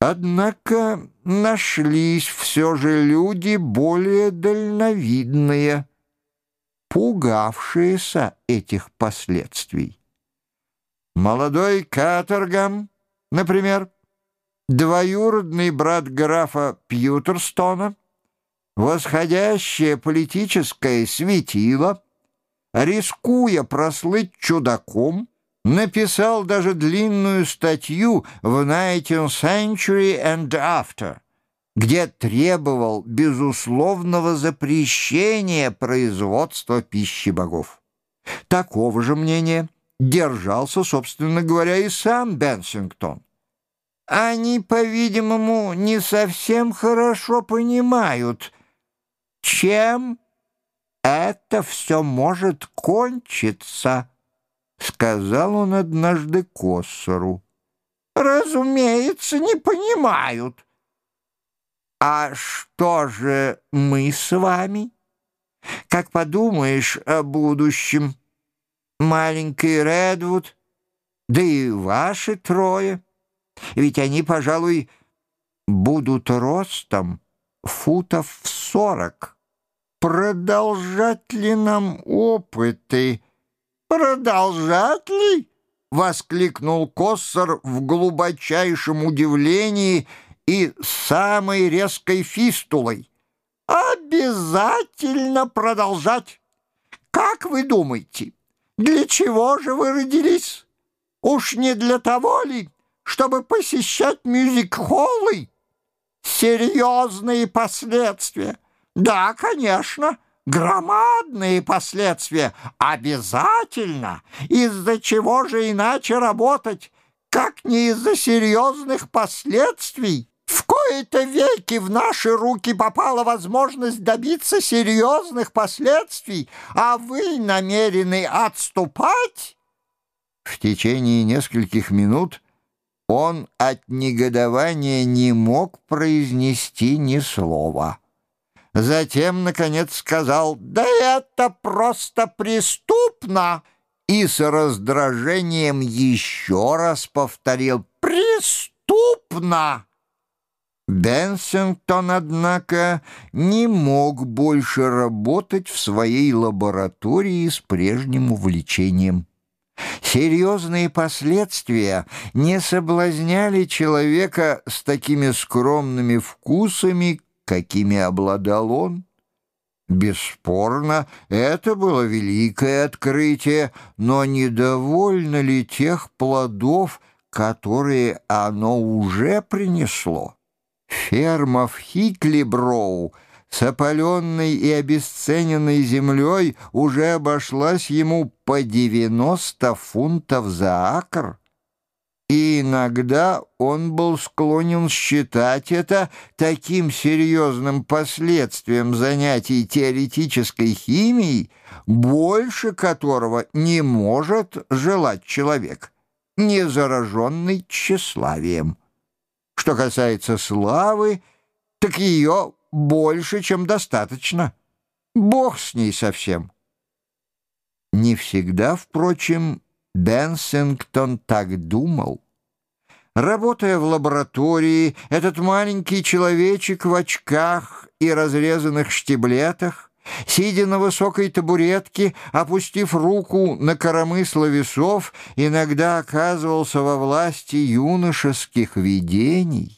Однако нашлись все же люди более дальновидные, пугавшиеся этих последствий. Молодой каторгам, например, двоюродный брат графа Пьютерстона, восходящее политическое светило, рискуя прослыть чудаком, написал даже длинную статью в «Nineteenth Century and After», где требовал безусловного запрещения производства пищи богов. Такого же мнения держался, собственно говоря, и сам Бенсингтон. Они, по-видимому, не совсем хорошо понимают, чем это все может кончиться. — сказал он однажды Коссору. «Разумеется, не понимают». «А что же мы с вами? Как подумаешь о будущем? Маленький Редвуд, да и ваши трое, ведь они, пожалуй, будут ростом футов в сорок. Продолжать ли нам опыты?» «Продолжать ли?» — воскликнул Коссор в глубочайшем удивлении и самой резкой фистулой. «Обязательно продолжать! Как вы думаете, для чего же вы родились? Уж не для того ли, чтобы посещать мюзик-холлы? Серьезные последствия. Да, конечно» громадные последствия. Обязательно. Из-за чего же иначе работать, как не из-за серьезных последствий? В кои-то веки в наши руки попала возможность добиться серьезных последствий, а вы намерены отступать? В течение нескольких минут он от негодования не мог произнести ни слова. Затем, наконец, сказал «Да это просто преступно!» И с раздражением еще раз повторил «Преступно!» Бенсингтон, однако, не мог больше работать в своей лаборатории с прежним увлечением. Серьезные последствия не соблазняли человека с такими скромными вкусами, какими обладал он. Бесспорно, это было великое открытие, но недовольно ли тех плодов, которые оно уже принесло? Ферма в Хиклиброу с опаленной и обесцененной землей уже обошлась ему по 90 фунтов за акр и иногда он был склонен считать это таким серьезным последствием занятий теоретической химией, больше которого не может желать человек, не зараженный тщеславием. Что касается славы, так ее больше, чем достаточно. Бог с ней совсем. Не всегда, впрочем, Бенсингтон так думал. Работая в лаборатории, этот маленький человечек в очках и разрезанных штиблетах, сидя на высокой табуретке, опустив руку на коромысло весов, иногда оказывался во власти юношеских видений.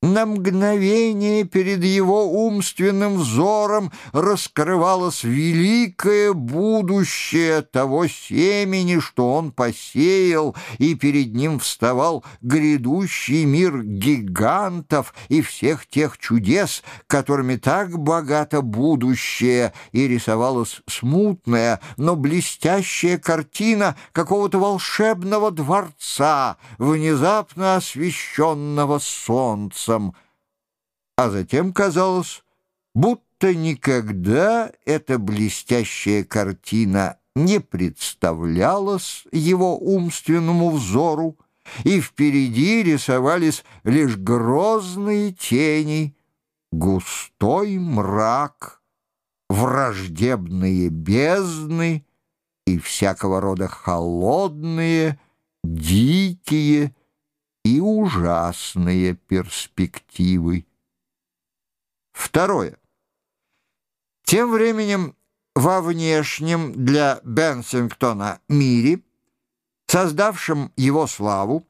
На мгновение перед его умственным взором раскрывалось великое будущее того семени, что он посеял, и перед ним вставал грядущий мир гигантов и всех тех чудес, которыми так богато будущее, и рисовалась смутная, но блестящая картина какого-то волшебного дворца, внезапно освещенного солнцем сердцем, а затем казалось, будто никогда эта блестящая картина не представлялась его умственному взору, и впереди рисовались лишь грозные тени, густой мрак, враждебные бездны и всякого рода холодные, дикие, ужасные перспективы. Второе. Тем временем во внешнем для Бенсингтона мире, создавшем его славу,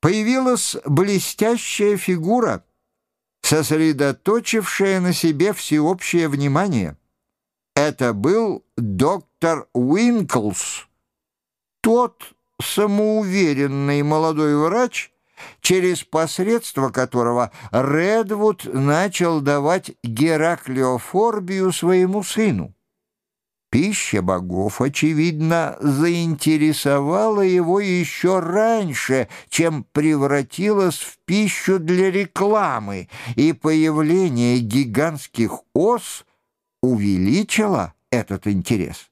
появилась блестящая фигура, сосредоточившая на себе всеобщее внимание. Это был доктор Уинклс, тот самоуверенный молодой врач, через посредство которого Редвуд начал давать Гераклиофорбию своему сыну. Пища богов, очевидно, заинтересовала его еще раньше, чем превратилась в пищу для рекламы, и появление гигантских ос увеличило этот интерес.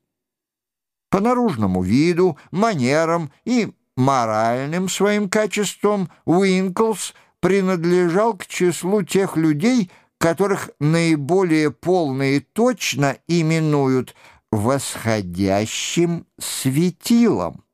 По наружному виду, манерам и моральным своим качествам Уинклс принадлежал к числу тех людей, которых наиболее полно и точно именуют восходящим светилом.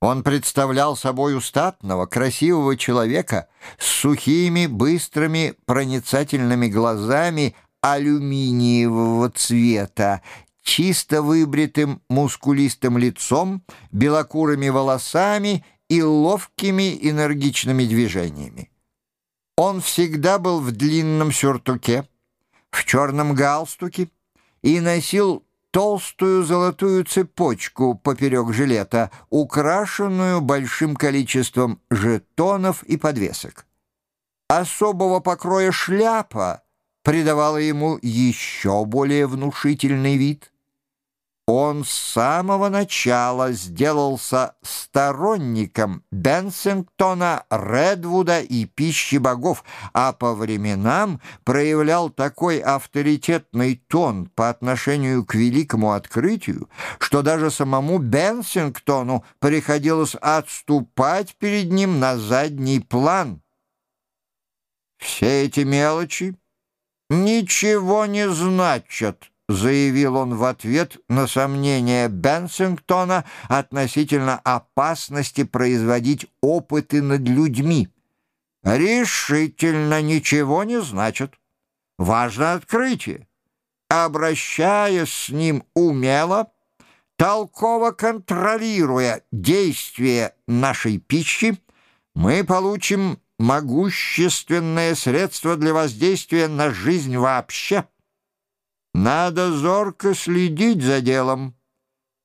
Он представлял собой устатного, красивого человека с сухими, быстрыми, проницательными глазами алюминиевого цвета, чисто выбритым мускулистым лицом, белокурыми волосами и ловкими энергичными движениями. Он всегда был в длинном сюртуке, в черном галстуке и носил толстую золотую цепочку поперек жилета, украшенную большим количеством жетонов и подвесок. Особого покроя шляпа придавала ему еще более внушительный вид — он с самого начала сделался сторонником Бенсингтона, Редвуда и пищи богов, а по временам проявлял такой авторитетный тон по отношению к великому открытию, что даже самому Бенсингтону приходилось отступать перед ним на задний план. Все эти мелочи ничего не значат, заявил он в ответ на сомнение Бенсингтона относительно опасности производить опыты над людьми. Решительно ничего не значит. Важно открытие. Обращаясь с ним умело, толково контролируя действие нашей пищи, мы получим могущественное средство для воздействия на жизнь вообще. Надо зорко следить за делом.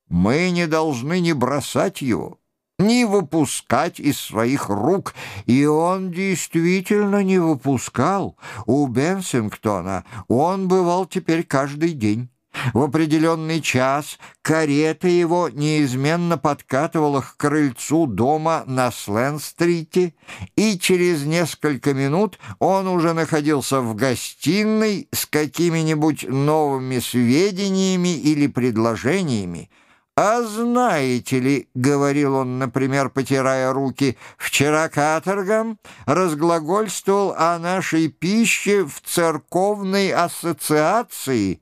Мы не должны не бросать его, не выпускать из своих рук. И он действительно не выпускал. У Бенсингтона он бывал теперь каждый день. В определенный час карета его неизменно подкатывала к крыльцу дома на Слен-стрите, и через несколько минут он уже находился в гостиной с какими-нибудь новыми сведениями или предложениями. «А знаете ли, — говорил он, например, потирая руки, — вчера каторгом разглагольствовал о нашей пище в церковной ассоциации».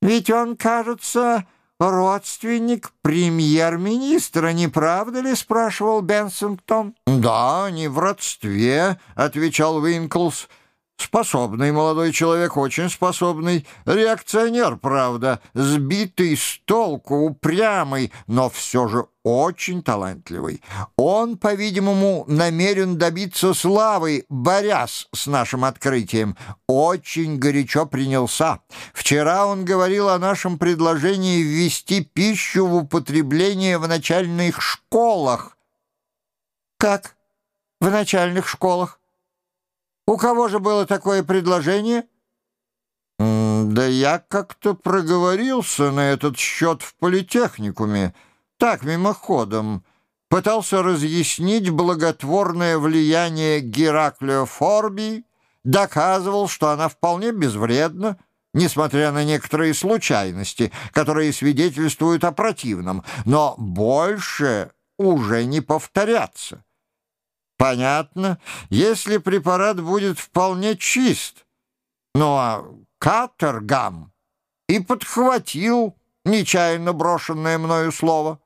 Ведь он, кажется, родственник премьер-министра, не правда ли?» — спрашивал Бенсингтон. «Да, не в родстве», — отвечал Уинклс. Способный молодой человек, очень способный. Реакционер, правда, сбитый с толку, упрямый, но все же очень талантливый. Он, по-видимому, намерен добиться славы, борясь с нашим открытием. Очень горячо принялся. Вчера он говорил о нашем предложении ввести пищу в употребление в начальных школах. «Как? В начальных школах?» У кого же было такое предложение? Да я как-то проговорился на этот счет в политехникуме, так, мимоходом. Пытался разъяснить благотворное влияние Гераклия Форби, доказывал, что она вполне безвредна, несмотря на некоторые случайности, которые свидетельствуют о противном, но больше уже не повторятся. Понятно, если препарат будет вполне чист. Ну а катергам и подхватил нечаянно брошенное мною слово.